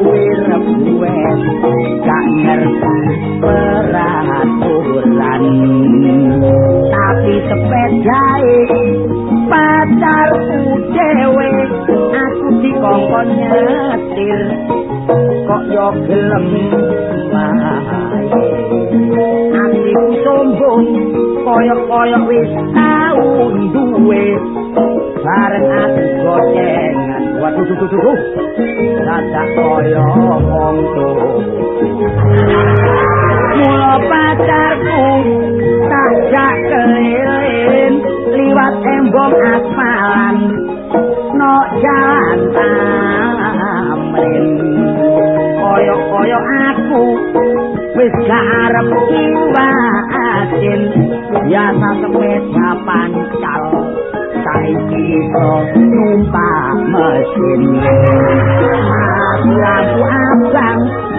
wirep duwet gak ngerti peraturan tapi sepet pacarku dhewe aku dikongkon nyetir kok yo gelem Ati sombong koyo-koyo wis tau duwe bareng aku goceng waduh duh duh duh cacak kaya wong tuwa mula pacarku tak gak liwat embong aspalan no jalan tamrin kaya kaya aku wis gak arep kiwa asin. Biasa semeja pancal. 在一个牛马马前面，马马马马。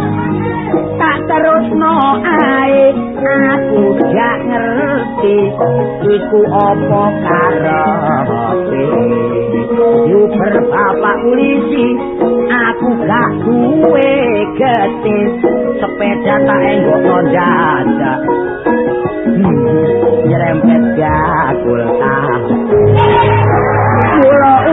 Terusno ae aku gak ngerti iku apa karepe yu bapak polisi aku gak duwe getis sepeda tak enggo njajak hmm, nyrempet gak kulah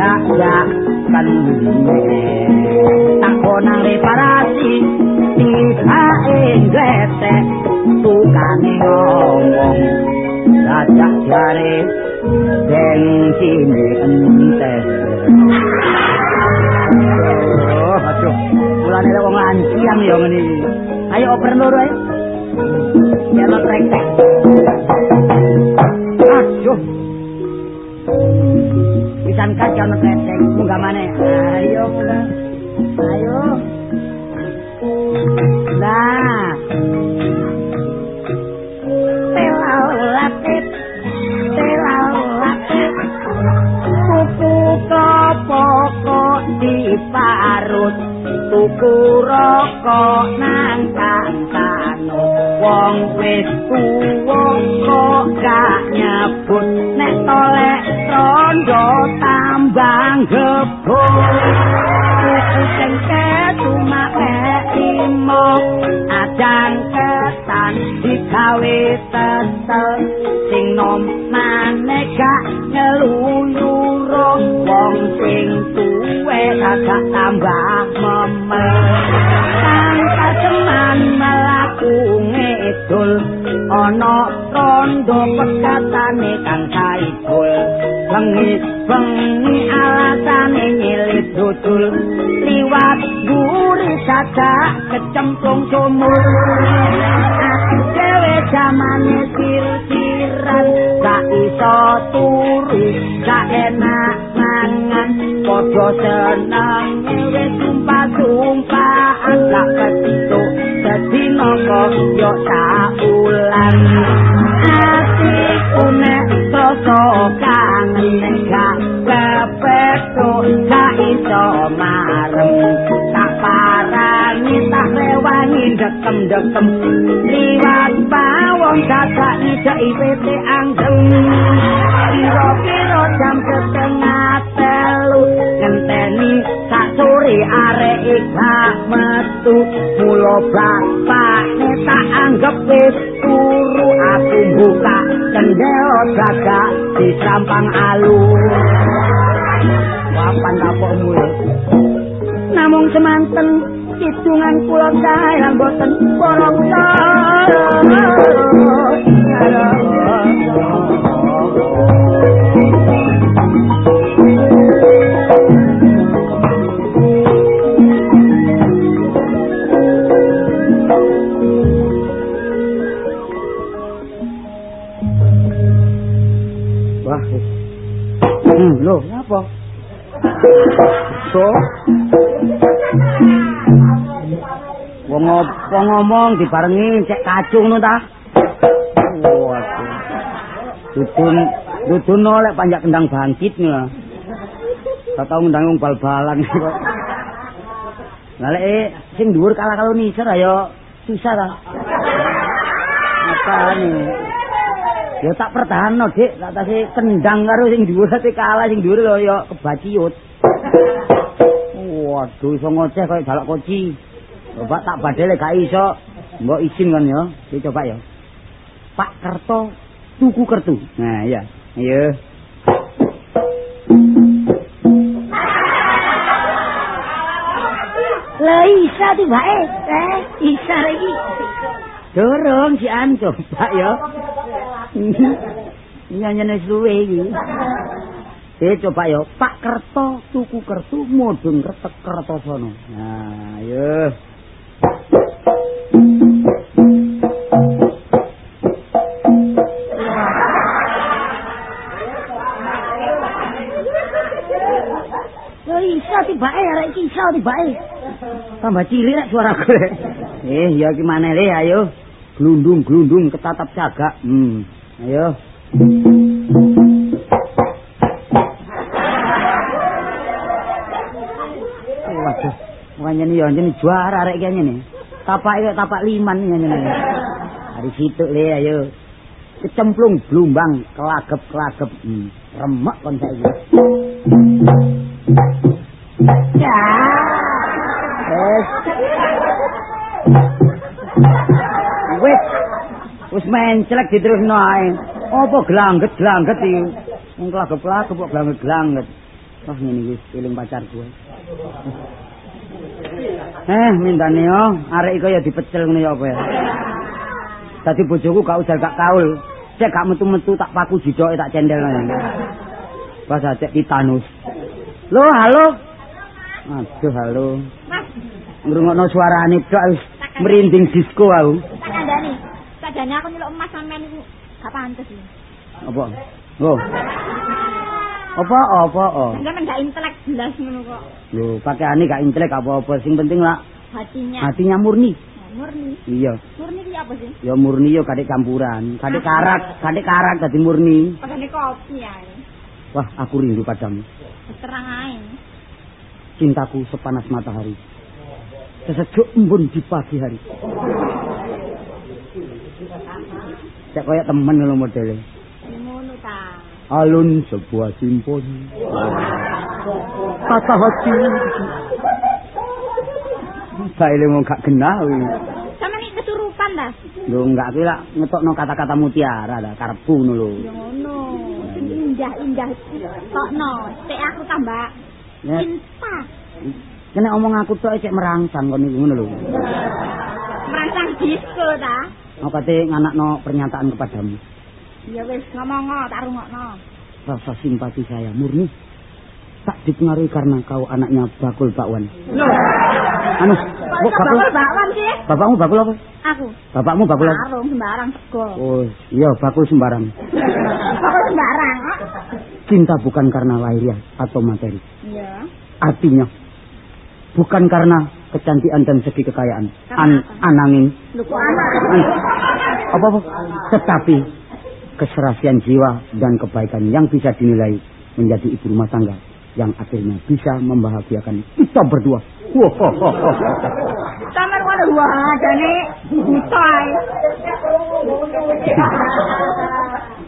dadak dak kene tak konang reparasi tiba engletek tukang ngomong dadak jare bensine entes. Oh, aduh, mulane wong lanciang ya ngene. Ayo oper loro ae. Melo trektek. Aduh. Pisan kaca ono trektek, munggah maneh. Ayo, Ayo. Nah. parut tuku rokok nang kantano wong wis gebuk tuku cengke cuma limo adang ketan digawe tesel sing nom maneka ngeluyurung wong sing tuwe agak tambah memel tanpa teman melaku ngedul ana rondo pekatane kang saibul bengi bengi alasane dudul liwat buri saja kecemplung sumur. Dewe zamane sir-siran gak iso turu gak enak mangan. Padha seneng wis sumpah-sumpah. Gak ketuk dadi napa yo tak ulang. Atiku nek rasa kangen gak kepethuk gak iso marem. Tak parani tak rewangi dekem-dekem. Liwat bawong kakak ijak IPT anggem kira-kira jam setengah telu ngenteni sak sore arek gak metu. Mulo bapakne tak anggap wis turu aku buka cendela gagak di sampang alun papan kapokmu namung semanten kidungan kula sae lan boten porong Wah. Lho, apa? So. Wong apa ngomong dibarengi cek kacung ngono ta? Dudun dudun oleh panjak kendang bangkit nih. Tak tau ngundang wong bal-balan kok. Lah lek sing dhuwur kalah karo nisor ayo susah ta. Apa nih? Ya tak pertahanno, Dik. Tak tase kendang karo sing dhuwur ate kalah sing dhuwur lho ya kebaciut. Waduh, iso ngoceh kaya jalak koci. Coba tak badele gak iso. Mbok izin kan ya. Iki coba ya. Pak Kerto tuku kertu. Nah, iya. Ayo. Lah isa tibake. Eh, isa lagi. Dorong si An coba ya. Nyanyi suwe iki. Eh coba ya, Pak Kerto tuku kertu mudhun kretek Kertosono. Nah, ayo. Yo iso tibake arek iki iso tibake. Tambah cilik rek suaraku rek. Eh, ya ki maneh ayo. Glundung-glundung ketatap cagak. Hmm. Ayo. Waduh, makanya nih jadi juara arek kayaknya nih. Tapak itu tapak liman nih. Dari situ le ayo. Kecemplung blumbang kelagep kelagep. Hmm. Remek kon saiki. Ya. Wes. Wes. Wes menclek diterusno ae. Apa glangget-glangget iki? Wong kelagep-kelagep kok glangget-glangget. Wah ngene iki eling pacar gue. Eh, mintane yo, arek iku ya dipecel ngene ya apa ya. Dadi bojoku gak usah gak kaul. Cek gak metu-metu tak paku jidoke tak cendel ngene. Pas cek titanus. Lo, halo. Aduh, halo. Mas, Ngrungokno suarane tok wis merinding disko aku. Sakjane aku nyeluk emas sampean iku gak pantes iki. Apa? Oh. Apa apa oh. Sampeyan gak intelek jelas ngono kok. Lho, pakaiane gak intelek apa-apa, sing penting lah Hatinya hatinya murni. Murni. Iya, Murni iki apa sih? ya murni yo kadek campuran, kadek karak, kadek karak dadi murni. Pagane kopi ya. Wah, aku rindu padamu. Terang ae. Cintaku sepanas matahari. Sesejuk embun di pagi hari. Cek koyo temen lho modele. Ngono ta. Alun sebuah simponi. Patah hati. Saya mau gak genah. wih. Sampeyan iki kesurupan ta? Lho enggak kuwi lak ngetokno kata-kata mutiara ta karepku ngono lho. Ya ngono. Sing indah-indah tokno. Cek aku tambah cinta. kene omong aku tok cek merangsang kon niku ngono lho. Merangsang disco ta? Kate nganakno pernyataan kepadamu. Ya wis ngomong tak rungokno. Rasa simpati saya murni tak dipengaruhi karena kau anaknya Bakul Bakwan. Loh, Anu, kok bakul bakul bakwan sih? Bapakmu bakul apa? Aku. Bapakmu bakul apa? Sarung sembarang sego. Oh, iya bakul sembarang. Bakul sembarang. oh. Cinta bukan karena lahiriah atau materi. Iya. Artinya bukan karena kecantikan dan segi kekayaan. An apa? ananging Lu kok anak? an, apa apa? Tetapi keserasian jiwa dan kebaikan yang bisa dinilai menjadi ibu rumah tangga yang akhirnya bisa membahagiakan kita berdua. Wah, wah jane.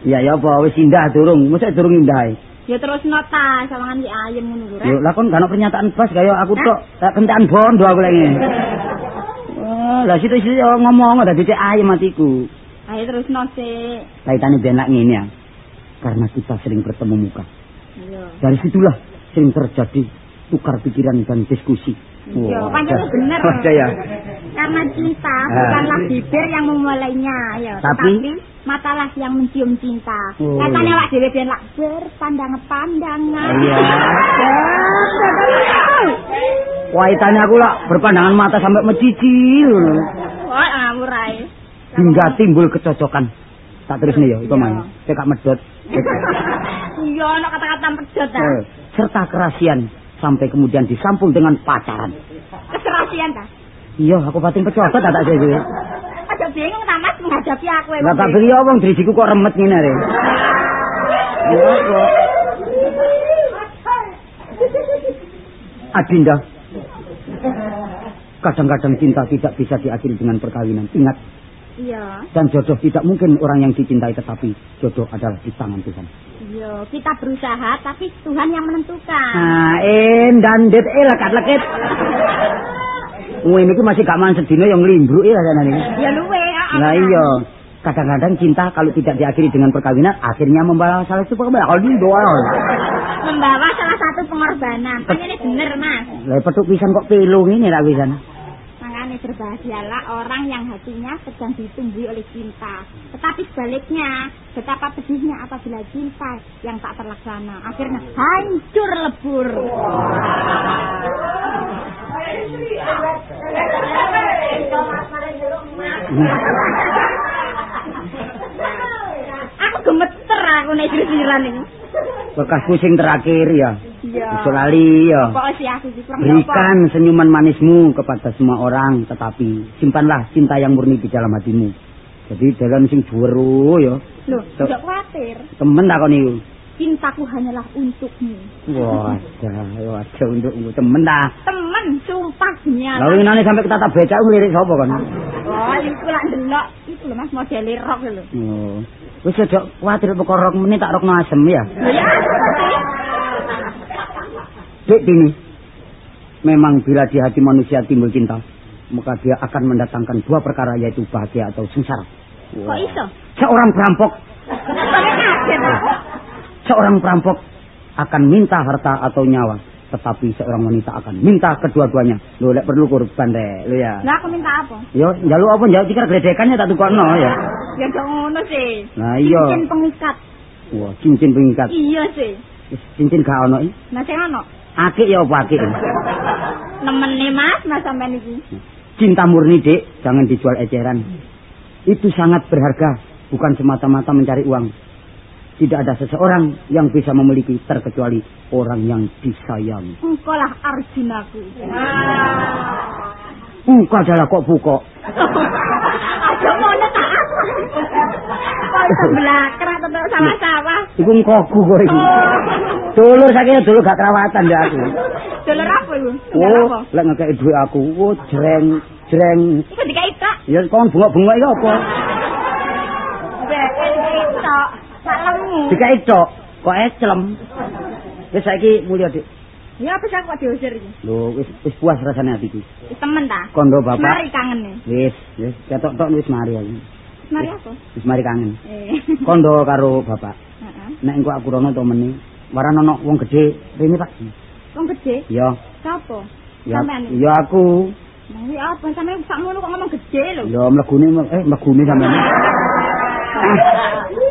Ya ya apa wis indah durung, mesti durung indah. Ya terus nota sawangan ki ayem ngono lho, Yo lah kon gak pernyataan blas kaya aku tok tak kentekan bondo aku lagi. Oh, lah situ situ ngomong dadi cek ayem atiku. Ayo terus sik. Kaitane ben lak ngene ya. Karena kita sering bertemu muka. Iya. Dari situlah sering terjadi tukar pikiran dan diskusi. Iya, Wah, pancen ada- bener. Ada ya. Karena cinta Ah. bukanlah bibir yang memulainya, ya, Tapi? tetapi matalah yang mencium cinta. Oh. Katanya awak dhewe ben lak berpandangan-pandangan. Iya. Waitane aku lah berpandangan mata sampai mecici ngono. Wah, ngawur ae. Hingga timbul kecocokan. Tak terus nih ya, itu main. Saya medot. Iya, ana kata-kata pedot ta. Eh, Serta kerasian sampai kemudian disampul dengan pacaran. Keserasian ta. Iya, aku batin pecocot tak tak saya. Aja bingung ta Mas menghadapi aku. Lah tak Mas. beli wong drisiku kok remet ngene re. Kok. Adinda. Kadang-kadang cinta tidak bisa diakhiri dengan perkawinan. Ingat, Iya, dan jodoh tidak mungkin orang yang dicintai tetapi jodoh adalah di tangan Tuhan. iya, kita berusaha tapi Tuhan yang menentukan. Nah, em dan det eh lekat leket. Wih, ini masih gak man sedina yang limbruk ya ini. Ya luwe. Nah iya, kadang-kadang cinta kalau tidak diakhiri dengan perkawinan akhirnya membawa salah satu pengorbanan. Kalau di doa. Membawa salah satu pengorbanan. Kan ini bener, Mas. Lah petuk pisan kok pilu ini lah pisan. Makanya berbahagialah orang yang hatinya sedang ditumbuhi oleh cinta. Tetapi sebaliknya, betapa pedihnya apabila cinta yang tak terlaksana. Akhirnya hancur lebur. Aku gemeter aku nek sisiran ini. Bekas pusing terakhir ya. Iya. Lali ya. Berikan senyuman manismu kepada semua orang, tetapi simpanlah cinta yang murni di dalam hatimu. Jadi dalam sing juweru ya. Loh, tidak khawatir. Temen tak niku. Cintaku hanyalah untukmu. Wadah, wadah untuk temen ta. Temen, sumpah nyata. Lalu ini sampai ketata becak ngelirik sapa kan? Oh, iku lak ndelok. Iku lho Mas model rock lho. Oh. Wis aja kuwatir perkara rok meneh tak rokno asem ya. Lho ya. Dek Dini, memang bila di hati manusia timbul cinta, maka dia akan mendatangkan dua perkara yaitu bahagia atau sengsara. Kok iso? Seorang perampok, aku. Seorang perampok akan minta harta atau nyawa, tetapi seorang wanita akan minta kedua-duanya. Lho lek perlu korban dek, lho ya. Lah aku minta apa? Yo, njaluk apa njaluk tikar gledekannya tak tukokno ya. Ya gak ngono sih. Nah iya. Cincin pengikat. Wah, cincin pengikat. Iya sih. Cincin gak ono iki. Nah sing ono. Akik ya apa akik? Nemene Mas, Mas sampean iki. Cinta murni, Dek, jangan dijual eceran. Itu sangat berharga, bukan semata-mata mencari uang. Tidak ada seseorang yang bisa memiliki terkecuali orang yang disayangi. Engkau lah Arjunaku. Buka adalah kok buka. Aja ngono tak. Kok iso blakrak tetep sama-sama. Iku ngkoku kok iku. Dulur saking dulu gak kerawatan ya aku. Dolor apa iku? Oh, lek ngekeki dhuwit aku, oh jreng jreng. Iku dikai tok. Ya kon bungok-bungok iki apa? Dikai tok. Salemu. Dikai tok, kok ecelem. Wis saiki mulya, Dik. Ya apa sih aku kok diusir iki? Lho, wis wis puas rasane atiku. Wis Temen ta? Kondo bapak. Mari kangen. Wis, wis ketok tok wis mari aku. Mari apa? Wis mari kangen. Eh. Kondo karo bapak. Heeh. Nek engko aku rono to meneh. Waran ono wong gedhe rene, Pak. Wong gede. Ya, Sopo? ya, ya aku. Nah, apa sampean sak ngono kok ngomong gede lho. Ya mlegune eh mlegune sampeyan.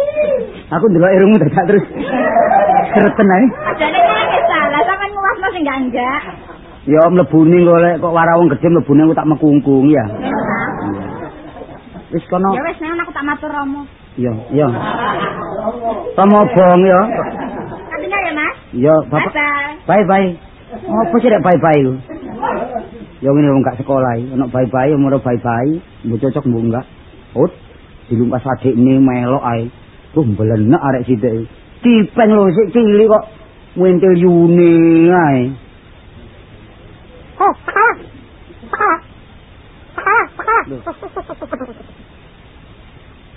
Aku ndelok irungmu dadak terus. Sereten ae. Ajane nangis salah sampean nguwasno sing enggak enggak. Ya mlebune golek kok wara wong gedhe mlebune aku tak mekungkung ya. Wis kono. Ya wis nek aku tak matur romo. Ya, ya. Tomo bong ya. Katinga ya, Mas. Ya, Bapak. Bye. Bye bye. Apa sih rek bye bye ku? Ya ngene wong gak sekolah iki, ono bye bye umur bye bye, mbok cocok mbok enggak. Ut, dilumpas adikne melok ae. Tuh mbelenek arek sithik. Cipeng lho sik cilik kok ngentil yune ae.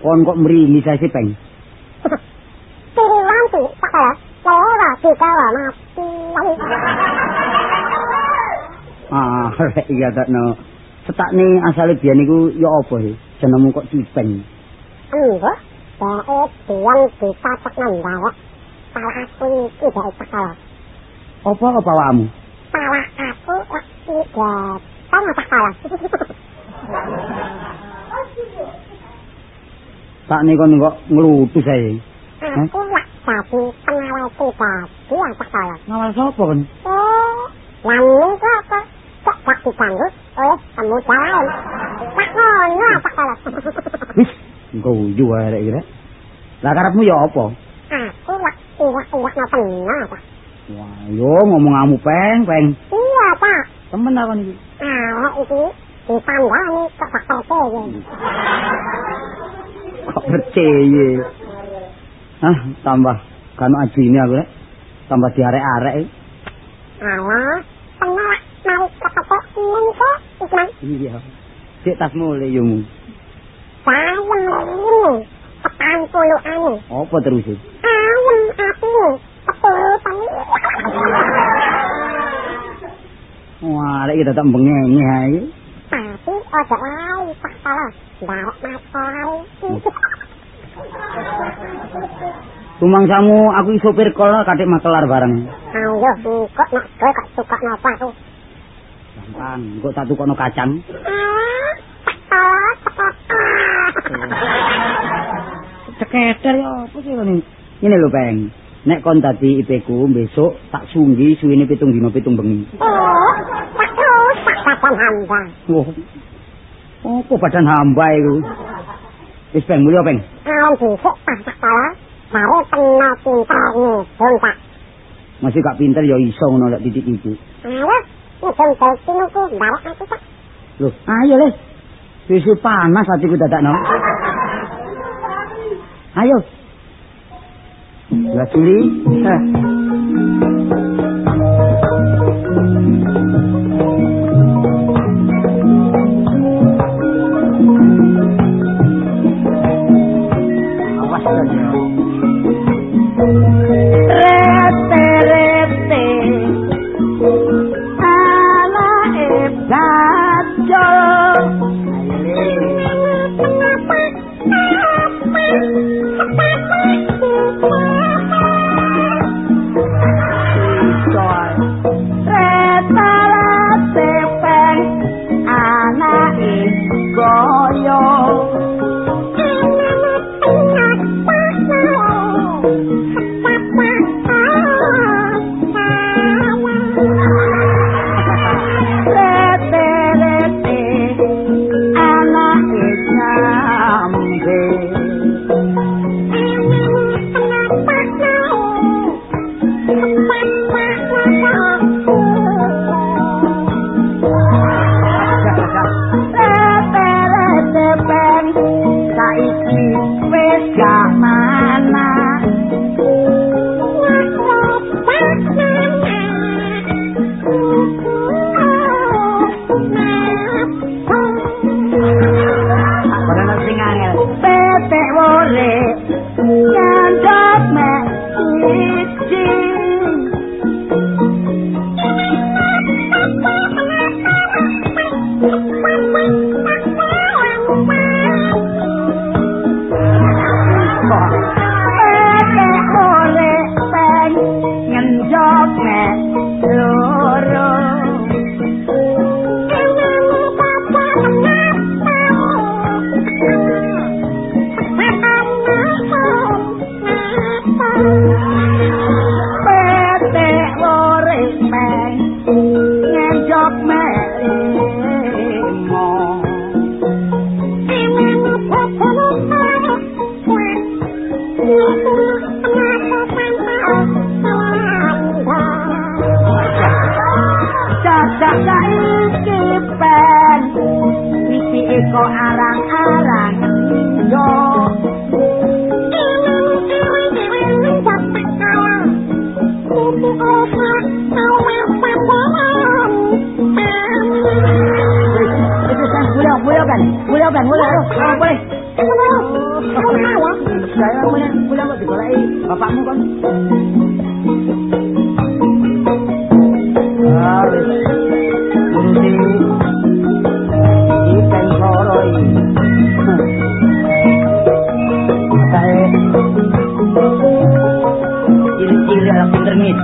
Kon kok mrimi saya sipeng. Tiri lampu, pakai, lewat. kawa mati. Ah, iya tak no. Setak nih asal biar niku ya apa sih? Jenemu kok cipeng. Enggak, bae biang ditapak nambah. Salah aku iki bae cakal. Apa apa awakmu? Salah aku waktu gampang cakal. Tak nih kon kok ngelutu saya. Aku lak jadi pengawal pribadi yang cakal. Ngawal sapa kon? Oh, lalu kok apa? Kok tak diganggu oleh pemuda lain? Tak ngono cakal. Wis, guyu wae rek kira. Lah karepmu ya apa? Aku lak iwak-iwak no tengah. Wah, yo ngomong kamu peng, peng. Iya, Pak. Temen apa nih? Awak iki ditandani kok tak percaya. Kok percaya? Hah, tambah kan ajine aku rek. Tambah diarek-arek. Alah, tengah kepepek ning kok, Ikman. Iya. Cek tas mulai yo. Sayem ini, petang puluh ane. Apa terus? Ayem aku, ketulisan Wah, rek kita tak bengenge ae. Tapi ojo wae, tak salah. Ndarek masalah. Tumangsamu aku iso sopir kol katik makelar bareng. Ayo, kok nak kowe kok suka napa tuh? Gampang, kok tak tukono kacang. Alah, salah, Ceketer ya apa sih ini? Ini lho, Peng. Nek kon dadi IP ku besok tak sunggi suwene pitung dino pitung bengi. Oh, tak terus tak badan hamba. Wah. Apa badan hamba iku? Wis Peng, mulya Peng. Alam dhisik tak tak salah. Baru kena pintarnya, dong tak. Masih gak pinter ya iso ngono lek titik iku. Alah, ngedong bauti nuku, ndarek aku tak. Loh, ayo Les. Wis panas atiku dadakno. Ayo. Lah Juli.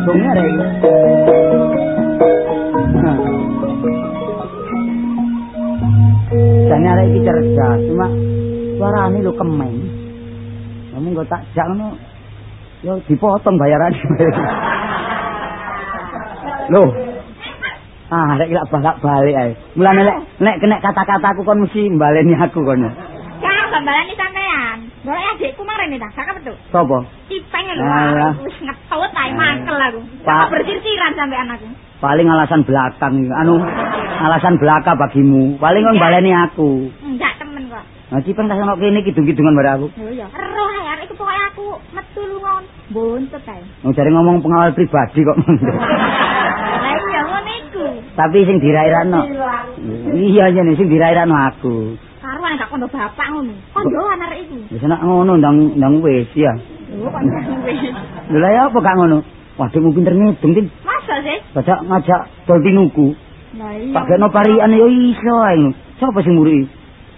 Arek iki. Jane arek iki cerdas, cuma suarane lho kemen. Kamu kok tak jak ngono. Ya dipotong bayaran. Loh. Ah, arek iki lak balik ae. Mulane lek nek kena kata-kataku kon mesti mbaleni aku kono. Kang sambalani sampean. Boleh adikku marene ta, sak betul. Sopo? Ipeng lho, Alah. wis ngetut ae mangkel aku. Pak. Pak bersirsiran sampean aku. Paling alasan belakang anu alasan belaka bagimu. Paling kon baleni aku. Enggak temen kok. Nah, Cipeng tak ono kene kidung-kidungan bare aku. Lho ya. Roh arek iku pokoke aku metu lungon. Buntut ae. Wong jare ngomong pengawal pribadi kok. Lah iya ngono iku. Tapi sing dirairakno. Iya yen sing dirairakno aku. Karuan gak kondo bapak ngono. Kondoan arek iku. Wis nek ngono ndang ndang wis ya. Lho kok ndang wis. Lha lah ya apa gak ngono? Waduh mu pinter ngidung tin. Masa sih? Bajak ngajak dol tinuku. Lah iya. Tak gekno parian ya iso ae ngono. Sopo sing muri?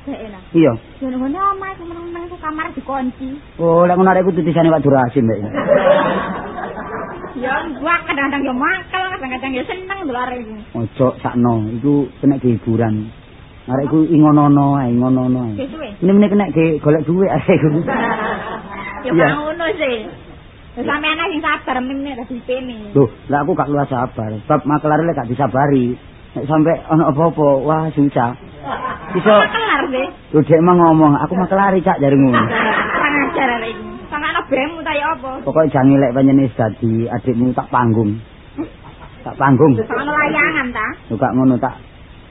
Sik enak. Iya. Ngono-ngono omah iku meneng-meneng iku kamar dikunci. Oh, lek ngono arekku tutisane Pak Durasim lek. Ya gua kadang-kadang ya mangkel, kadang-kadang ya seneng lho arek iku. Ojo sakno, iku kena hiburan. Arekku ingono-ono ae, ngono-ono ae. Ini kena ge golek duit arekku. Ya Iya. gak ngono sih. Wis sampean sing sabar meneh dadi pene. Loh, lah aku gak keluar sabar. Sebab makelar lek gak disabari. Nek sampe ono apa-apa, wah susah. Iso kelar sih. lho dek emang ngomong, aku makelari cak ngono. Kurang ajar arek iku. Sama ana bremu ta ya apa? Pokoke jangan lek panjenengan dadi adikmu tak panggung. Tak panggung. Ana layangan ta? Lho gak ngono tak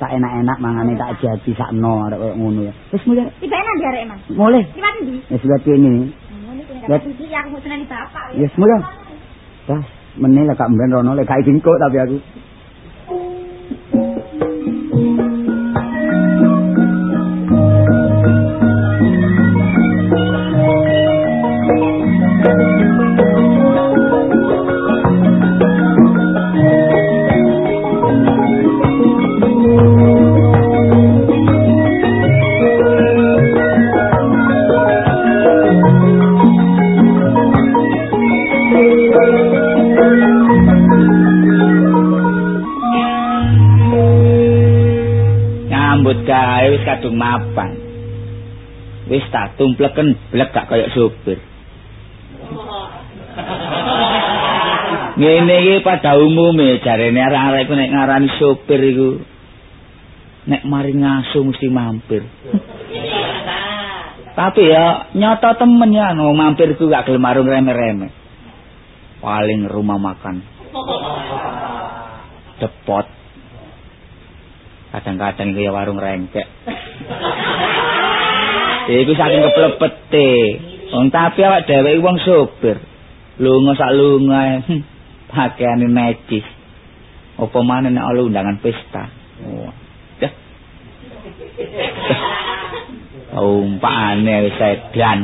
tak enak-enak mangane tak jadi sakno arek koyo ngono ya. Wis mulai Tibane nang arek Mas. mulai. Liwat ndi? Wis. Ngono iki Lihat. nek iki aku mau seneni bapak. Wis mulai. Wah, meneh lek gak mben rono lek gak tapi aku. Wis tak tumpleken blek gak kaya sopir. Ngene iki pada umume jarene arek-arek iku nek ngarani sopir iku nek mari ngaso mesti mampir. Tapi ya nyata temen ya no mampir ku gak gelem marung reme-reme. Paling rumah makan. Depot. kadang-kadang kaya warung rengkek. Iku saking keplebete. Wong tapi awak dhewe wong sopir. Lunga sak lunga. Pakaiane necis. Apa maneh nek ana undangan pesta. Dah. Umpane wis sedan.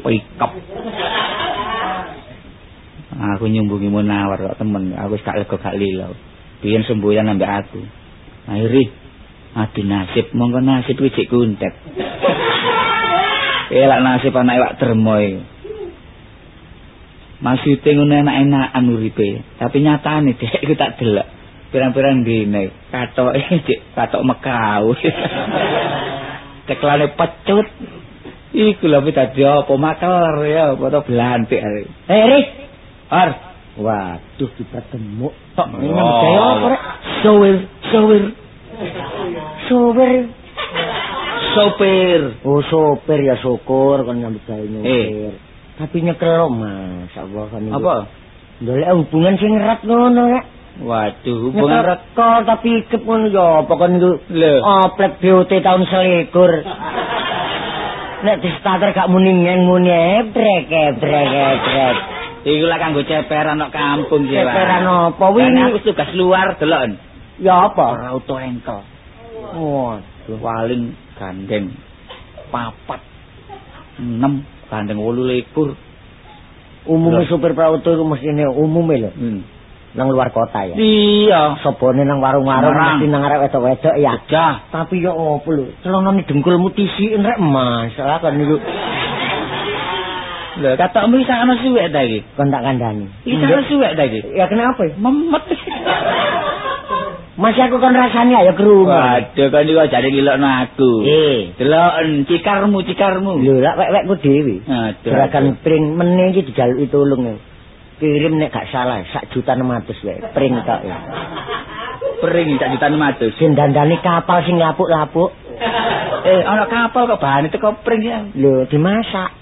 Pikap. Aku nyumbungi munawar kok temen, aku gak lega gak lilo. Biyen semboyan ambek aku. Akhiri, adu nasib, mongko nasib kuwi cek kuntet. Elak nasib anak iwak dermo iku. Maksude ngono enak-enakan uripe, tapi nyatane dek iku tak delok. Pirang-pirang dine, katoke cek katok mekau. Ceklane pecut. Iku lho tapi dadi apa makelar ya, apa to blantik arek. Eh, Ris. Ar, Waduh, kita temu. Tok, ini kaya apa rek? Sowir, sowir. Sowir. sopir. Oh, sopir ya syukur kon nyambut gawe Eh. nyopir. Tapi nyekel Mas, Allah kan. Apa? Ndolek hubungan sing erat ngono rek. Waduh, hubungan rekor tapi ikep ngono ya apa kon itu. Oplek BOT tahun selikur. Nek di starter gak muni muni ebrek ebrek ebrek. Iku lah kanggo ceperan nok kampung ya. Ceperan apa Wingi aku tugas luar delok. Ya apa? Auto engkel. Waduh. Paling gandeng papat. 6 gandeng 8 likur Umume Lho. supir prauto iku mestine umume lho. Hmm. Nang luar kota ya. Iya. Sobone nang warung-warung mesti nang arek wedok-wedok ya. Dah. Tapi ya opo lho, celonane dengkulmu tisikin rek Mas. Lah kan niku Lho, katokmu iki sakno suwek ta iki? kon tak kandhani. Iki sakno suwek ta iki? Ya kenapa? ya? Memet. Masih aku kon rasani ayo krungu. Waduh, kan iki jare ngilokno aku. Eh, Deloken cikarmu, cikarmu. lho lak wek-wekku dhewe. Aduh. Gerakan pring meneh iki dijaluki tulung. ya. Kirim nek gak salah sak juta 600 wae pring tok ya. Pring sak juta 600. Sing dandani kapal sing lapuk-lapuk. Eh, ana kapal kok bahane teko pring ya. Lho dimasak.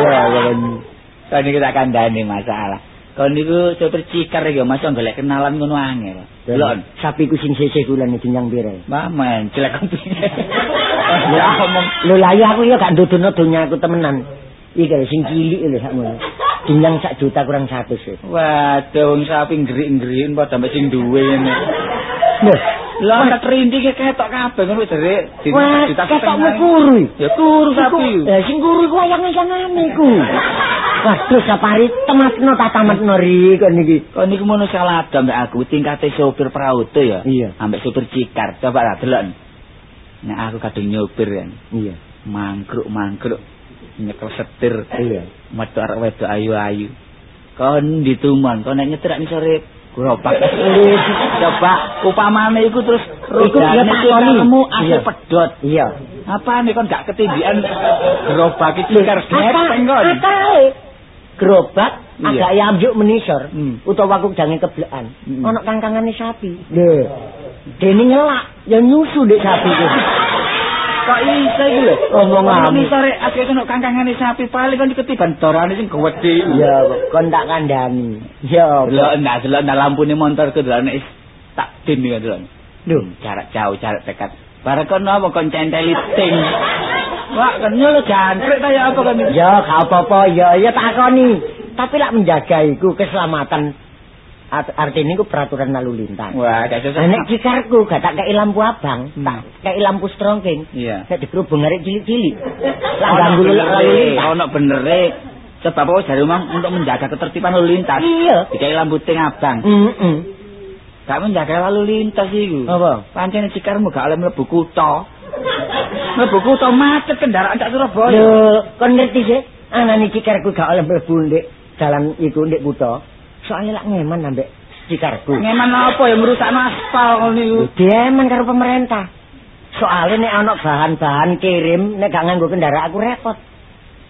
Ya, ya kan. Kan iki tak kandhani masalah. Kon niku sopir cikar iki masa golek kenalan ngono angel. Delok. sapiku sing seseh kulan dinyang pire. Mbah men, jelek kopi. Ya ngomong, lho lah ya aku ya gak ndudono donya aku temenan. Iki lho sing cilik lho sakmono. Dinyang sak juta kurang 100 ya. Waduh, wong sapi nggerik-nggerin padha mbek sing duwe ngene. Loh, Lah tak rintik ketok kabeh ngono jere. wah, ketokmu kuru. Ya kuru sapi. Eh sing kuru ku wayang sangane iku. Waduh sapari tematno tak tamatno ri kon iki. Kok niku mono salah ada mbek aku tingkate sopir prauto ya. Iya. Ambek sopir cikar. Coba lah delok. Nek aku kadung nyopir ya. Iya. Mangkruk-mangkruk nyekel setir. Iya. Metu arek wedok ayu-ayu. Kon dituman, kon nek nyetir nek sore gerobak. Coba upamane iku terus rodane takoni. kamu Iya. pedot. Iya. Apa nih kon gak ketindian gerobak iki cikar gepeng kon. Akae gerobak Iya. agak yamjuk menisor Hmm. utawa aku jange keblekan. Hmm. Ana kangkangane sapi. Lho. Dene nyelak ya nyusu dek sapi ku. Kok iso iku lho? Omongan. Ini sore asli kono kangkangane sapi paling kon ketiban dorane sing gede. Ya kon tak kandhani. Ya. Delok ndak delok ndak lampune motorku delok nek is- tak din iki delok. Lho. jarak jauh, jarak dekat. Bareng kon apa kon centeli ting. Wah, kan nyolo jangkrik ta ya apa kan? Ya gak apa-apa ya ya takoni. Tapi lak menjaga iku keselamatan Art- artinya iku peraturan lalu lintas. Wah, gak nek cikarku gak tak kei lampu abang, Hmm. tak kei lampu strongking. Iya. Nek dikerubung arek cilik-cilik. Lah ganggu lalu benere, lintas. ono benere. Sebab apa dari rumah untuk menjaga ketertiban lalu lintas. Iya. Dikai lampu ting abang. Heeh. Gak menjaga lalu lintas iku. Apa? Pancene cikarmu gak oleh mlebu kutha. Mlebu kutha macet kendaraan tak Surabaya. Lho, kon ngerti sih? Anane cikarku gak oleh mlebu ndek dalan iku ndek kutha. Soalnya lak ngeman ambek cikarku. Ngeman apa ya merusakno aspal ngono iku. Demen karo pemerintah. Soalnya nek ana bahan-bahan kirim nek gak nganggo kendaraan aku repot.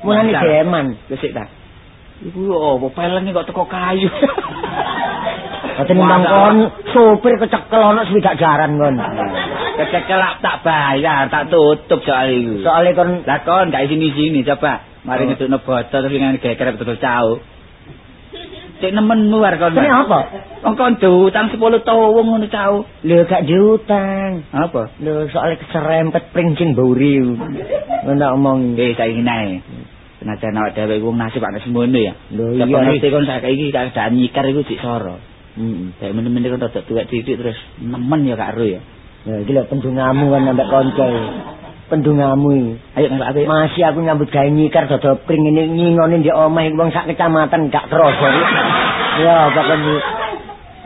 Mulane demen. Besik ta. Iku apa pelenge kok teko kayu. Dadi nimbang kon sopir kecekel ana swidak jaran kon. Kecekel tak bayar, tak tutup soal iku. Soalnya kon Lah kon gak sini-sini coba. Mari Oh. ngedukno botol terus ngene geger betul cau. Cek nemenmu ar kon. Kene apa? Wong kon diutang 10 tawung ngono cau. Lho gak diutang. Apa? Lho soalnya keserempet princing bauri. Ngono omong. Eh saiki nae. Senajan awak dhewe wong nasib ana semono ya. Lho Iya, ngerti kon saiki keadaan nyikar iku dik soro. Heeh. Kayak men-men kon rada tuwek titik terus nemen ya karo ya. Nah, iki lho pendungamu kan sampe kanca. Pendungamu iki. Ayo nang apik. Masih aku nyambut gawe nyikar dada pring ini nyingone di omah iki wong sak kecamatan gak kerasa. iki. Ya, pokoknya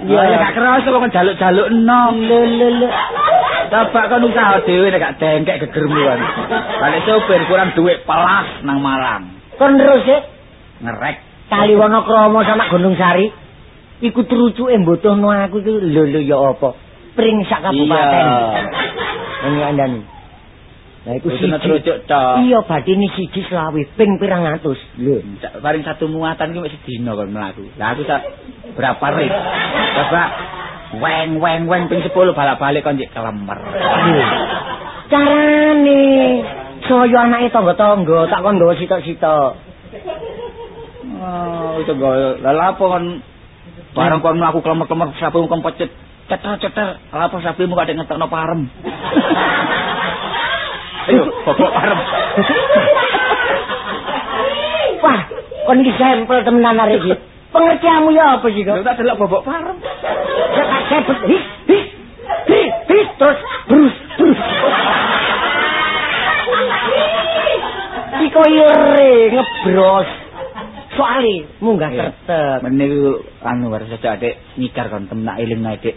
Ya ya gak kerasa kok jaluk-jaluk no. Lho lho lho. Coba kon usaha dhewe nek gak dengkek gegermu kan. Balik sopir kurang duit pelas nang Malang. Kon terus sih Ngerek. Kali Wonokromo sama Gunung Sari iku trucuke mbutuhno aku iku lho lho ya apa? Pring sak kabupaten. Ini andani. Lah iku Kudu siji. trucuk tok. Iya batine siji selawi ping pirang atus. Lho. Sa- Paling satu muatan ki wis sedina kon mlaku. Lah aku tak berapa rit? Coba weng weng weng ping 10 balak-balik kon cek kelemer. Carane saya anake tangga-tangga tak kon nggawa sitok-sitok. Oh, itu gak lah apa kon bareng kon mlaku kelemer-kelemer sapimu kon pecet ceter-ceter lah apa sapimu kadek ngetokno parem. Ayo, bobok parem. Wah, kon iki sampel temenan arek iki. Pengertianmu ya apa sih kok? tak delok bobok parem. Ya tak sebut. His, his, his, his, terus brus, brus. Iko ire ngebros. soalé munggah kertek. Meniku anu war saja Dik nyikar kon temen tak eling ae Dik.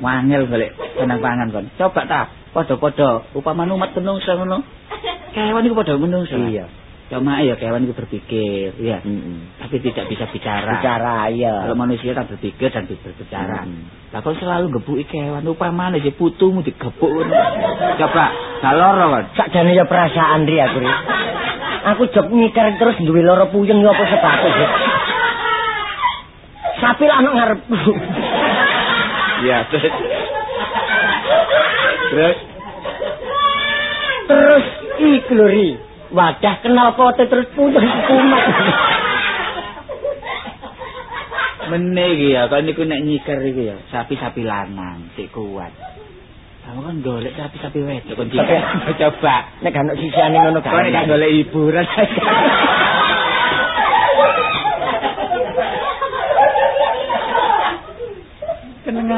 Wangel golek senang pangan kon. Coba ta padha-padha upamane umat menungsa ngono. Kewan iku padha menungsa. Iya. Cuma ya kewan itu berpikir, ya. Heeh. Tapi tidak bisa bicara. Bicara iya. Kalau manusia kan berpikir dan berbicara. Hmm. Lah kok selalu gebuki kewan upamane si putumu digebuk ngono. Coba daloro kon. Sakjane ya perasaan ri aku. Aku jog mikir terus duwe lara puyeng ya apa sebabnya sih. Sapi lah anak ngarepku. Iya, terus. Terus Terus iku lho ri. Wadah kenal pote terus puyeng kumat. meneh iki ya, kan niku nek nyiker iki ya, sapi-sapi lanang sik kuat. Kamu kan golek sapi-sapi wedok kon. Coba. Nek gak ono sisane ngono Kok nek gak golek hiburan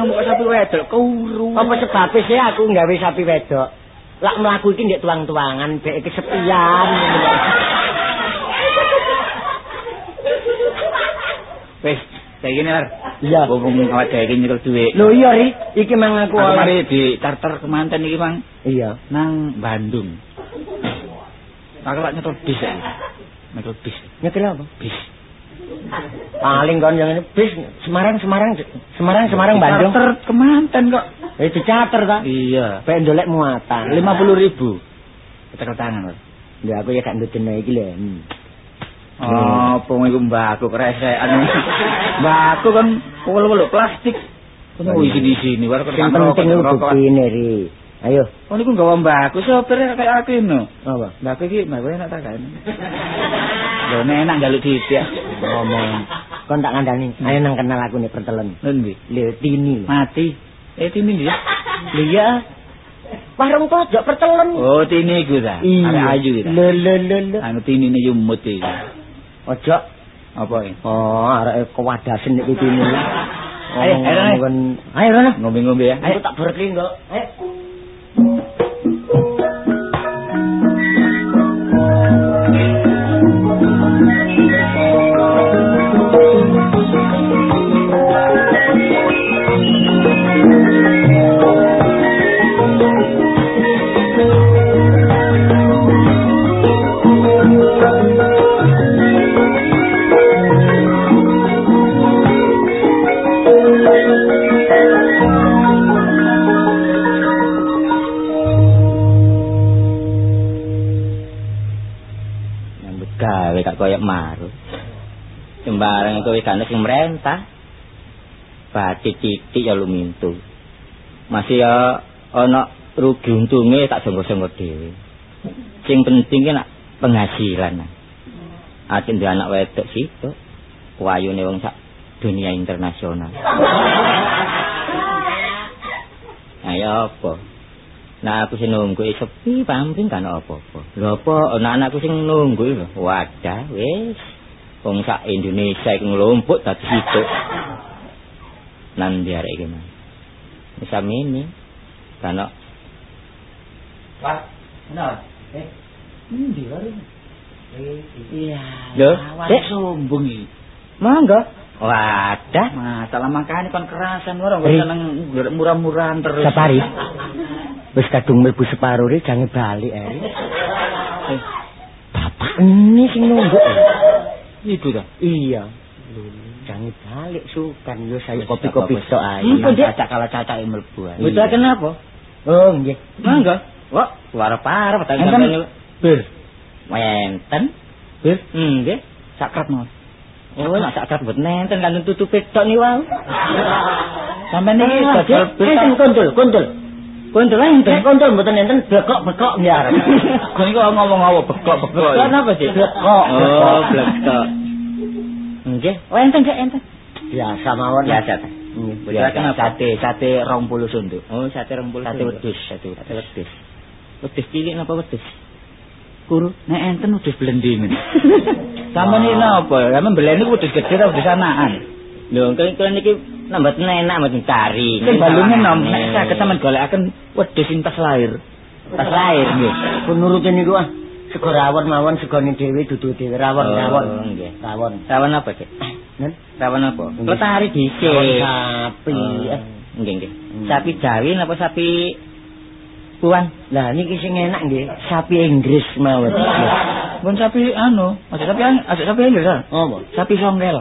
Keneng ngamuk sapi wedok kuru. Apa sebabnya sih aku nggawe sapi wedok? Lak mlaku iki ndek tuang-tuangan, bek kesepian. Wis, kayak gini Lar. Iya. Ngomong awak dhewe iki nyekel dhuwit. Lho iya ri, iki mang aku Aku mari di charter kemanten iki, Mang. Iya. Nang Bandung. Aku lak nyetel bis ya. Nyetel bis. Nyekel apa? Bis. Paling kon yang ini bis Semarang Semarang Semarang Semarang Bandung. Charter kemanten kok. Eh dicater ta? Iya. Pengen ndolek muatan. 50 ribu. Ketekel tangan, Mas. Ya aku ya gak ndudene iki lho. Hmm. Oh, apa iku mbakku kresekan. mbakku kan wulu-wulu plastik. Oh, iya. isi di sini, war Sing penting iku buktine ri. Ayo. Oh niku gawa mbakku sopir kayak aku no. Apa? Mbakku iki mbakku enak tak kan. Lho nek enak njaluk didik. Ngomong. Kon tak kandhani. Ayo nang kenal aku nih pertelen. Endi? Lho tini. Mati. Eh tini. Lho iya. Warung pojok pertelen. Oh tini iku ta. Arek ayu ta. Lho lho lho. Anu tini ne yumut iki. Ojo. Apa iki? Oh, arek kewadasen iki tini. Ayo, ayo, ayo. Ayo Rono. Ngombe-ngombe ya. Aku tak berkeli kok. Ayo. Gak ana sing merentah batik titik ya lumintu masih ya ana rugi untunge tak jonggo-jonggo dhewe sing penting ki nak penghasilan ati ndek anak wedok situ wayune wong sak dunia internasional ayo apa Nah aku sing nunggu iki sepi pamping kan apa-apa. Lho apa ana anakku sing nunggu lho. Wadah wis. Wong sak Indonesia iki nglumpuk dadi situ. Nang diarek iki mah. Wis samene. Kan Pak. Kenapa? Eh. Wae? Eh, Iya. Lho, Awan Dek. sombong iki. mangga. Wadah. Masalah makane kon kerasan ora Ri. seneng murah-murahan terus. Sapari. Wis kadung mlebu separo ri jange balik Eri. Eh, Bapak ini sing nunggu. Itu ta. Iya. Jange balik sukan yo saya kopi-kopi apa-apa. tok ae. Hmm, Kok, Dek? Cacak kala cacak e mlebu ae. Betul kenapa? Oh, nggih. Mangga. Wah, suara parah petang Enten sampeyan. bir. Wenten. Bir. Nggih. Sakrap Mas. Oh, nak sak buat nenten kan tutup tok ni. Sampeyan iki Ah, dodol Dek, bir. enten Kontul Enten enten. kontul mboten enten bekok-bekok njar. Kon iki ngomong apa bekok-bekok. Bekok napa sih? Bekok. Oh, blekok. Nggih. Oh, enten Dek, enten. Biasa mawon. Biasa. Nggih. Sate, sate 20 sunduk. Oh, sate 20. Sate wedhus, sate wedhus. Sate wedhus. Wedhus cilik napa wedhus? Kuru. Nek enten wedhus blending. Sampeyan iki napa? Sampeyan beleni wedhus gedhe ta wedhus anakan? Lho, kalian iki nambah enak mboten cari. Sing balunge nom nek saged sampeyan golekaken wedhus sing tas lahir. tas lahir nggih. Pun nurutin niku ah. sego rawon mawon segone dhewe dudu dhewe rawon Oh, rawon. nggih. Rawon. Rawon apa, Dik? Nen? Rawon apa? Letari dhisik. Rawon sapi. Oh, Eh, Nggih, nggih. Hmm. Sapi Jawi napa sapi Puan? Lah niki sing enak nggih, sapi Inggris mawon. Pun sapi anu, aja sapi aja sapi Inggris. ah. Apa? Sapi songkel.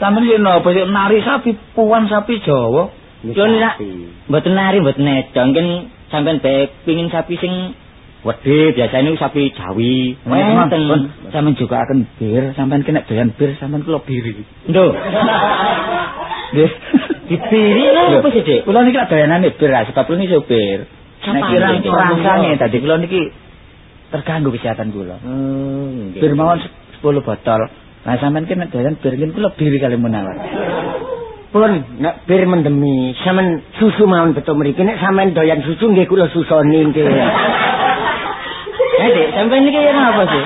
Sampeyan yen napa sik nari sapi puan sapi Jawa? Yo nek mboten nari mboten nedang kan sampean bae pingin sapi sing Wedhe biasane sapi Jawi. Wonten. Wonten. Sampeyan juga akan bir, sampeyan kena doyan bir, sampeyan kula biri. Nduk. Nggih. Dipiri lho apa sih, Dik? Kula niki lak doyanane bir, lah, sebab kula niki sopir. Nek kirang rasane dadi kula niki terganggu kesehatan kula. Hmm. Bir mawon 10 botol. Nah sampeyan ki nek doyan bir niki kula biri kali menawar. Pun nek bir mendemi, sampean susu mawon betul mriki nek sampean doyan susu nggih kula susoni nggih. Eh, sampean niki napa sih?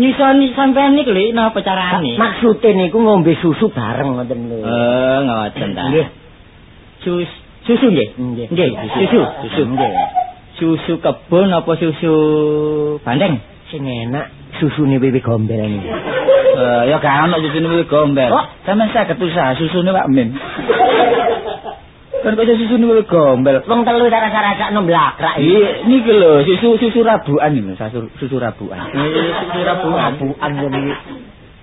Nyisoni sampean niki lho napa carane? Maksude niku ngombe susu bareng ngoten lho. Eh, ngoten ta. Nggih. Sus susu nggih. Nggih. Nggih, susu, susu. Nggih. Susu kebon apa susu bandeng? Sing enak susune wiwi gombel niku. Eh ya gak ono susune kuwi gombel. Sampeyan saged usaha susune Pak Min. Kan kok iso susune kuwi gombel. Wong telu tak rasa-rasakno blakrak iki. Iya, niki lho, susu susu rabuan ini, susu susu rabuan. susu rabuan. Rabuan iki.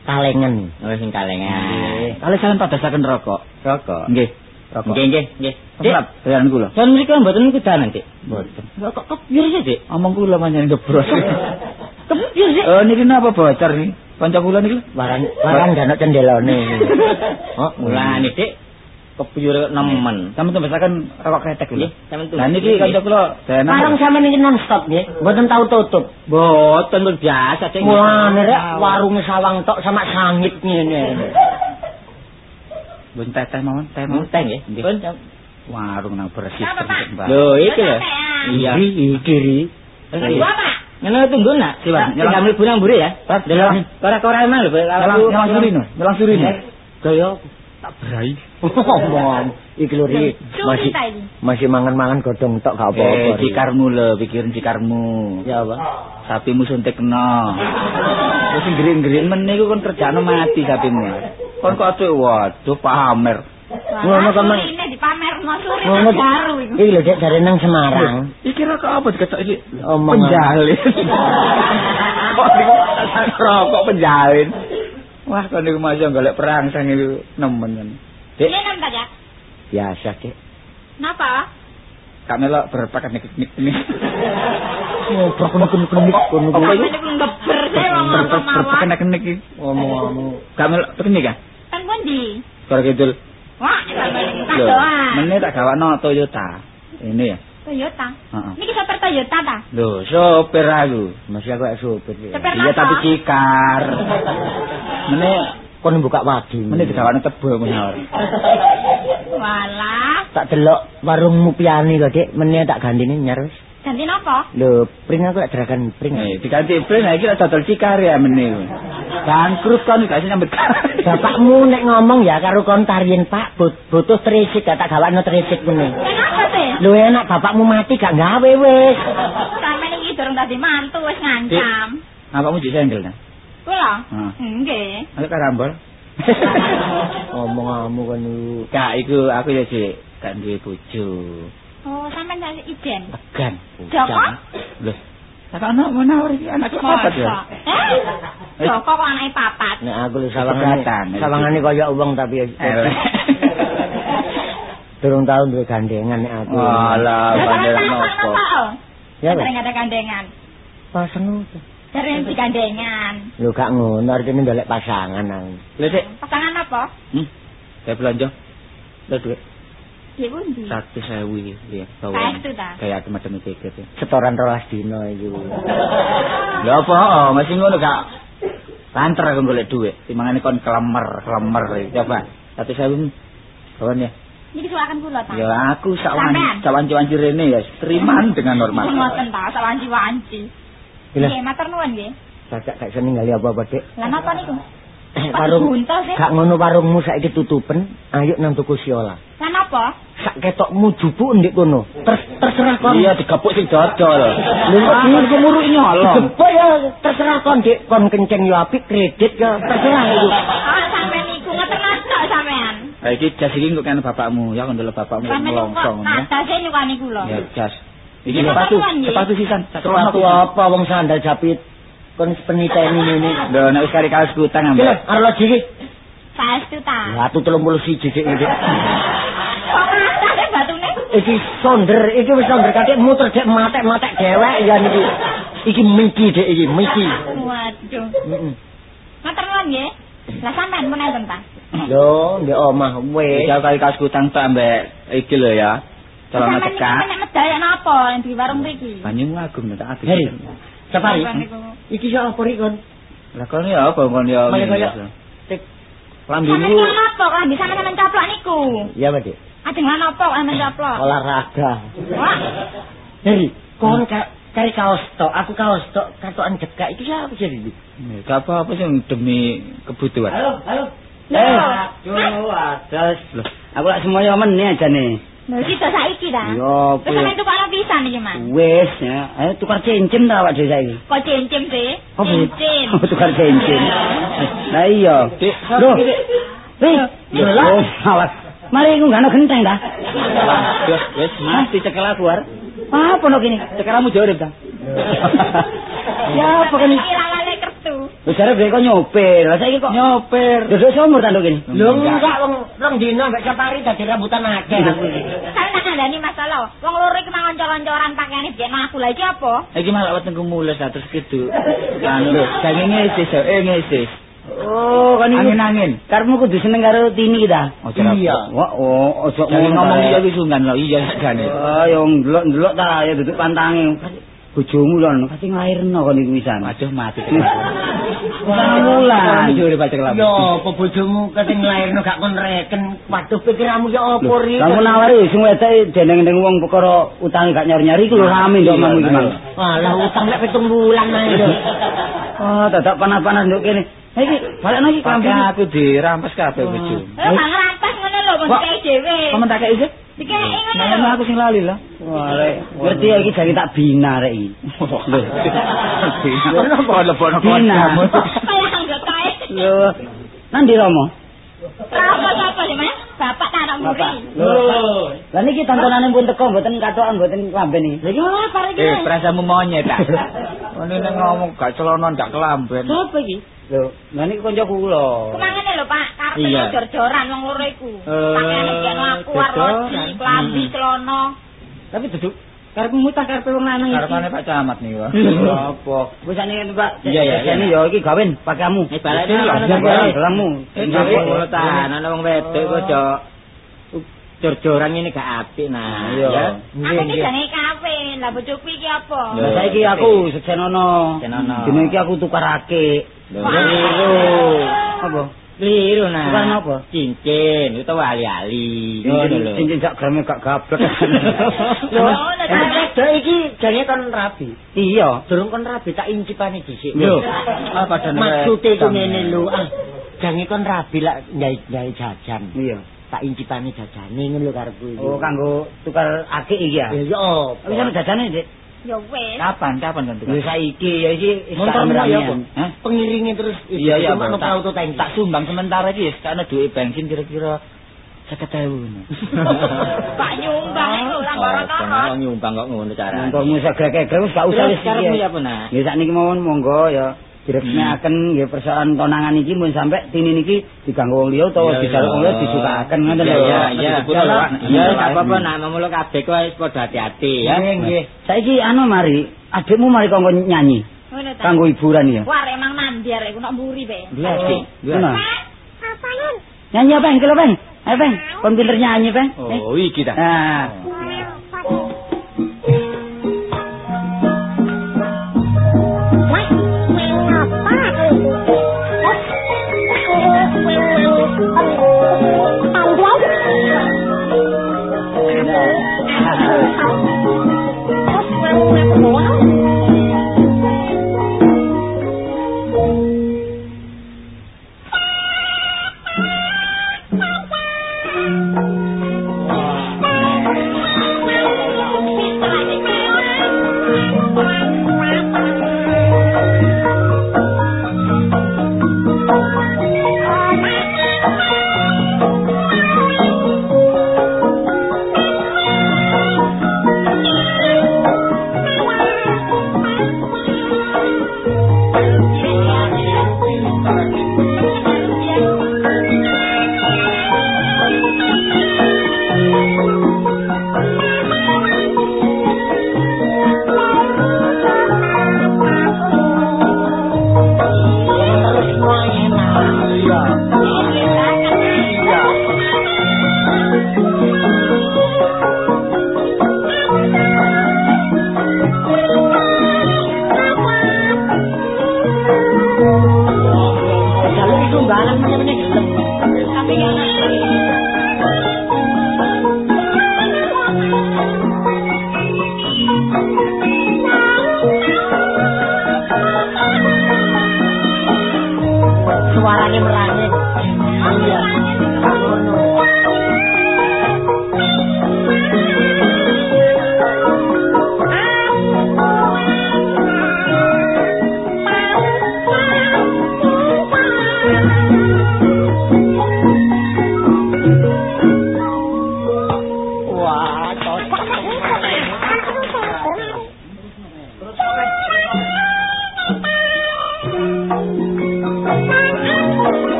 Kalengan. Oh, sing kalengan. Kalau sampeyan padosaken rokok. Rokok. Nggih, rokok. Nggih, nggih, nggih. Tetap doyan kula. Kan mriki mboten niku dalan, Dik. Mboten. Kok kepiye sih, Dik? Omong kula panjenengan gebros. Kepiye sih? Oh, niki napa bocor niki? Kanca kula niki. Waran waran danok cendelone. Oh, mulane, Dik. Kepiye nemen. Sampeyan tembesaken rokok kretek lho. Lah niki kanca kula doyan Warung sampean iki non stop nggih, mboten tau tutup. Mboten biasa, Dik. Mulane rek warunge sawang tok sama sangit ngene. Bun teh teh mawon, teh mawon. Teh nggih. Nggih. Pun Warung nang bersih Pak? Mbak. Lho, iki lho. Iya. Iki iki ri. Dua, Pak. Ngono tunggu nak, Siwan, Tinggal nyelang. mlebu nang mburi ya. Pak, Delok nyelang. kora-kora emang lho. Nyelang nyelang suri no, nyelang suri no. Gaya Tak berai. Ngomong, iki lho Curi masih iki. masih mangan-mangan godhong tok gak Eh, apa-apa. Ri. cikarmu lho, pikirin cikarmu. Ya apa? Sapimu suntikno. Wis nggerik-nggerik men niku kon kerjane mati sapimu. Kon kok atuh waduh pamer. Ngono kok, Mang. Ini dipamer no suri baru iku. Iki lho dari nang Semarang. Iki rokok apa diketok iki? Omong. penjalin. Kok niku rokok penjalin. Wah, kon niku masih golek perangsang itu nemen kan. Ini nem ta ya? Biasa, Dek. Napa? Kak melok berpakat nik nik ini. Oh, berkenik-kenik kono Apa kuwi. ini pun geber saya ngomong Berpakat mawon. nik nik iki. Ngomong-ngomong. Kak melok teknik kan? Kan pundi? Karo kidul. Wah, sampe iki Lho, kadoan. meneh tak gawakno Toyota. Ini ya. Toyota. Heeh. Niki sopir Toyota ta? Lho, sopir aku. Masih aku kayak sopir. ya. Sopir Iya tapi cikar. Meneh Kon buka wadi. meneh digawakno tebo menawar. Walah, tak delok warungmu piani kok, Dik. Meneh tak gandine nyar wis. Ganti napa? Lho, pring aku lak jeragan pring. Eh, diganti pring iki lak dodol cikar ya meneh. Bangkrut kan gak sih nyambet. Bapakmu nek ngomong ya karo kon tarian Pak, but- butuh tresik gak tak gawakno tresik meneh. Kenapa sih? Lho enak bapakmu mati gak gawe wis. Sampe iki durung dadi mantu wis ngancam. Awakmu jek senggel ta? Kula? Heeh. Nggih. Aku karambol. Ngomong-ngomong kan Kak, iku aku ya sih gak duwe bojo. Oh, sampe dari ijen. tegan. Joko? Loh, tak ana menawar iki anak papat ya. Eh? Joko kok anake papat. Nek aku lu sawangane sawangane kaya wong tapi Elek. durung tau duwe gandengan nek aku. Walah, Lah bandel nopo. Ya, ada gandengan. Pasang apa? Sering di gandengan. Lho gak ngono artine ndolek pasangan aku. Lho, Dik. Pasangan apa? Hmm. Saya belanja. Lho, duit. Satu bawa. Saestu ta? Kayak macam tiket ya. Setoran rolas dino iku. Lho apa? Oh, masih ngono gak? Lanter aku golek duit. Timbangane kon kelemer, kelemer iki. Coba. Satu sewu. Kawan ya. Niki suwakan kula ta. Ya aku sawan Sampean? sawan-sawanci rene ya teriman dengan normal. Ngoten ta, sawanci-wanci. Gila. Nggih, matur nuwun nggih. Kakak gak iso ninggali apa-apa, Dik. Lah napa niku? Warung gak ngono warungmu saiki tutupen, ayo nang tuku siola. Lah napa? sak ketokmu jupuk ndek kono. Ter- terserah kon. Iya digepuk sing dodol. Lho kok Aku kemuruk nyolong. Jepuk ya terserah kon ndek kon kenceng yo apik kredit ya terserah itu. Ah, sampean iku ngeternak sampean. Ha iki jas iki kok kan bapakmu, ya kon ndelok bapakmu melongsong ya. nadase nyukani kula. Ya jas. Iki sepatu, sepatu sisan. Sepatu apa wong sandal japit kon peniteni ini. Lho nek wis kari kaos kutang Kira ambek. arlo iki. Saestu ta. Watu 31 dik iki. Kok ngadase batune? Iki sonder, iki wis sonder kakek muter dek matek-matek dewek ya niki. Iki miki dek iki, miki. Waduh. Heeh. Matur nuwun nggih. Lah sampean mun enten ta? Yo, ndek omah wis. Iki kari kaos kutang tak ambek iki lho ya. Celana cekak. niku nek medaya napa di warung mriki? Banyu ngagum tak ati. Safari. Sampeyan niku. Iki sak apa iki kon? Lah kon ya apa kon ya. Maya kaya tik Sampeyan Lambemu lan napa kok bisa sampeyan mencaplok niku? ya Mbak. Ajeng lan napa kok mencaplok? Olahraga. Wah, Heri, kon ka kari kaos tok, aku kaos tok katokan jegak iki siapa sih iki? Gak apa-apa sing demi kebutuhan. halo. Eh, aduh, adas. Loh, aku lak semuanya meneh aja nih. Lho iki to saiki ta? Yo, Terus sampeyan tukokno pisan iki, Mas. Wis ya, ayo tukar cincin ta awak dhewe saiki. Kok cincin sih? Oh, Cincin. Oh, tukar cincin. Lah iya. Dik, Loh. iki, Dik. Wih, oh, awas. Mari iku gak genteng ta? Wis, wis mati cekel aku. Apa no kene? Cekelmu jorip ta. Ya apa kene? Iki lalane kertu. Wis jare dhek kok nyopir. Lah saiki kok Nyopir. Duduk somur ta nduk kene? Lho enggak wong rong dino mbek safari dadi rambutan akeh aku iki. Saya tak ngandani masalah. Wong loro iki mangon coran-coran pakaiane biyen aku lha iki apa? Iki malah wetengku mules ta terus kidu. Anu lho, jange ngesis, eh ngesis. Oh, kan iku. Angin-angin. Karepmu kudu seneng karo Tini ta? Ojo ra- Iya. Wah, oh, ojo Jangan ngono ngomong iya wis sungkan lho, iya sakjane. Oh, yo ndelok-ndelok ta ya duduk pantange. Bojomu lho, pasti nglairno kon iku wisan. Waduh mati. Wulan. Kamu jorip aja kelam. Yo, apa bojomu keting lairno gak kon reken. Waduh pikirmu ya apa ri? Kamu nawari sing wedok jeneng-jeneng wong perkara utang gak nyari-nyari iku lho rame ndok mamu iki, Mang. Alah utang lek pitung bulan ae lho. Oh, dadak panas-panas nduk kene. Iki balekno iki Pakai kambing. aku dirampas kabeh bojo. Eh, gak ngerampas ngono lho, mesti Wah. kae dhewe. Kamu tak kei Dikei ngono Nah, lho. aku sing lali lah. Ngerti ya iki jane tak bina rek iki. Lho. Bina. Kaya anggap kae. Lho. Nandi Romo? Apa apa sih, Mas? Bapak tak anak muri. Lho. Lah niki tontonane pun teko mboten katokan mboten lamben iki. Lha iki apa iki? Eh, perasaanmu monyet tak? Ini nek ngomong gak celana gak kelamben. Sopo iki? Lho, lah niki kanca kula. Kemangane lho, Pak. Karepe jor-joran wong loro iku. Eh, Pakaiane biyen aku klambi, Hmm. celana. Tapi duduk karepmu mutah karepe wong lanang iki. Karepane Pak Camat nih, Wah. Apa? Wis sakniki Pak. Iya, iya, iya. Ini ya iki gawen pakaianmu. Eh, iya, gelangmu. Nggak boleh tahan, ana wong wedok kok jo jor-joran ini gak apik nah. Iya. Ya. Aku iki jane kawin. Lah bojoku iki apa? Lah saiki aku sejenono. Sejenono. Dino iki aku tukarake. Lho. Keliru. Apa? Keliru nah. Tukar napa? Cincin, Ngono lho. cincin sak grame gak gablek. Lho, nek wedok iki jane kon rabi. Iya. Durung kon rabi tak incipane dhisik. Lho, ah padahal Maksude ku wedang. ngene lho, ah. Jange kon rabi lak gawe jajan. Iya. Tak incipane jajane ngono lho karepku iki. Oh, kanggo tukar akik iki ya. Ya ya apa? Wis ana jajane, Dik. Ya wis. Kapan? Kapan kan Lho saiki ya iki Montormu ya? Hah? Pengiringe terus Iya iya cuma Bang. auto tank. tak sumbang sementara iki karena duit bensin kira-kira seket ewu. Pak nyumbang iku lah karo-karo. nyumbang kok ngono carane. Montormu segrek-grek wis gak usah Terus wis iki. ya apa nak? Nggih sakniki mawon monggo ya diresmikaken nggih persoalan tonangan iki mun sampe tini niki diganggu wong liya utawa dijaluk wong liya iya. disukakaken ngoten Iya lho. Ya. Iya gak apa-apa nak mamulo kabeh kok wis padha hati-hati ya. Nggih nggih. Saiki anu mari adikmu mari kanggo nyanyi Ngono ta. kanggo hiburan ya. Wah, emang nandiar iku nak mburi pe. Sih. Ngono. Nyanyi apa, Engkel, Peng? Ayo, Peng. Kon pinter nyanyi, Peng. Eh. Oh, iki ta. Nah,